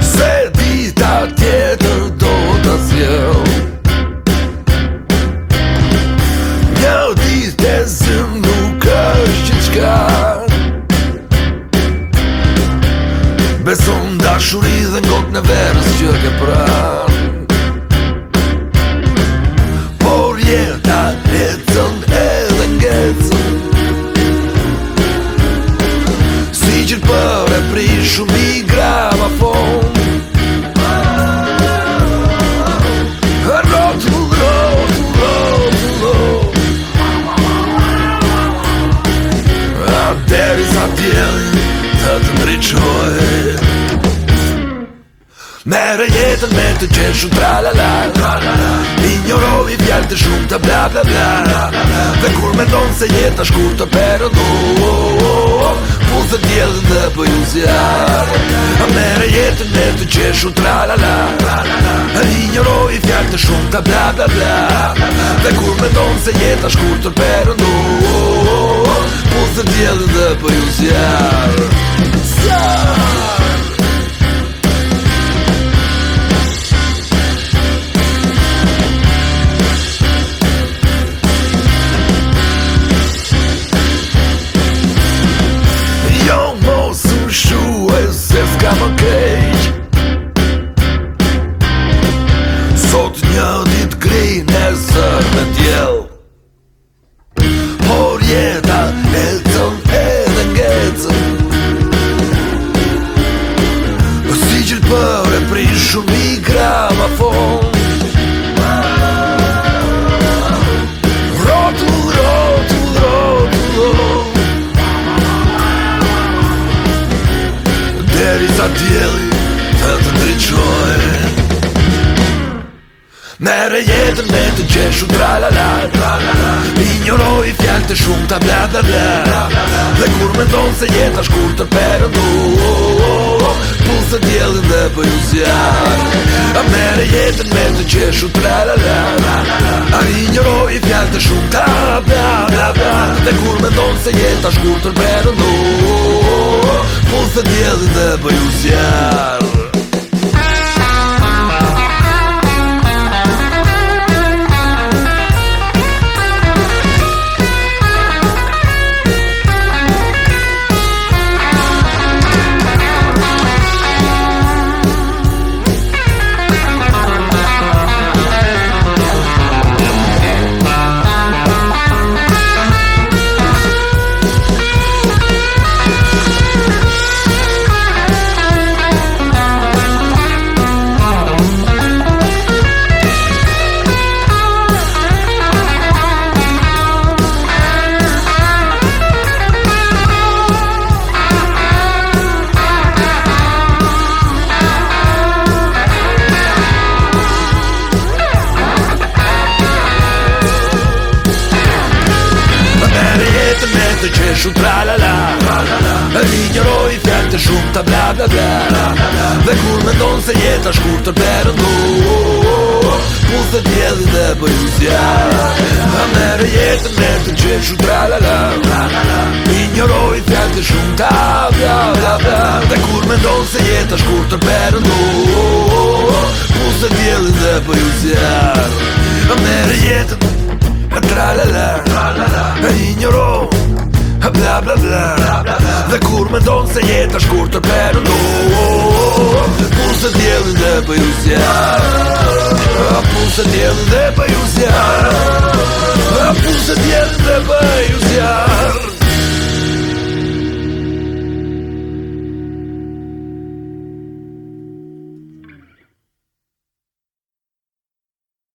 Se dita tjetër do të zhjel Një ditë të zymë nuk është që të shkar Beson të ashurit dhe ngot në verës qërk e prar Por jeta të tëndë edhe ngecë večer prve prišumi gramofon. Merë jetën me të qeshu tra la la Tra la la jetë shumë të bla bla bla Dhe kur me tonë se jetë është kur të perën oh, oh, oh, Po oh, se djelën dhe për ju zjarë A mere jetën e të qeshu tra la la A njëro i fjallë të shumë të bla bla Dhe kur me tonë se jetë është kur të perën oh, oh, oh, oh, Po se dhe për ju zjarë Zjarë Sot një dit krej nesër në tjel Por rjeta elton edhe gëtën Për si që të përre pri shumë i gramafon Rotull, rotull, rotullon Deri sa tjel të tëndryqojnë Nere jetër ne tek qeshh tralala Ignoroj i fjall te shumë ta bla bla bla Dhe kur me do nse jetash kur tre bere e do Pusët tje dhe po tes har E nere jetër ne tek qeshh zu tralala ignoroj i fjall te shumë te bla bla bla Dhe kur me do nse jetash kur tre bere e do Pusët tje di shat dhe po tes har shumë tra la la Rigjeroj fjallë të shumë të bla bla bla Dhe kur me tonë se jeta shkur të përën du Pusë të djeli dhe bëju zjarë Ha mere jetën me tra la la Ignoroj fjallë të shumë të bla bla bla Dhe kur me tonë se jeta shkur të përën du Pusë të djeli dhe bëju zjarë Ha mere jetën tra la bla bla bla Dhe kur me ndonë se jetë është kur të penu do Punë se djelin dhe për ju zjarë Punë se djelin dhe për ju zjarë Punë se djelin dhe për ju zjarë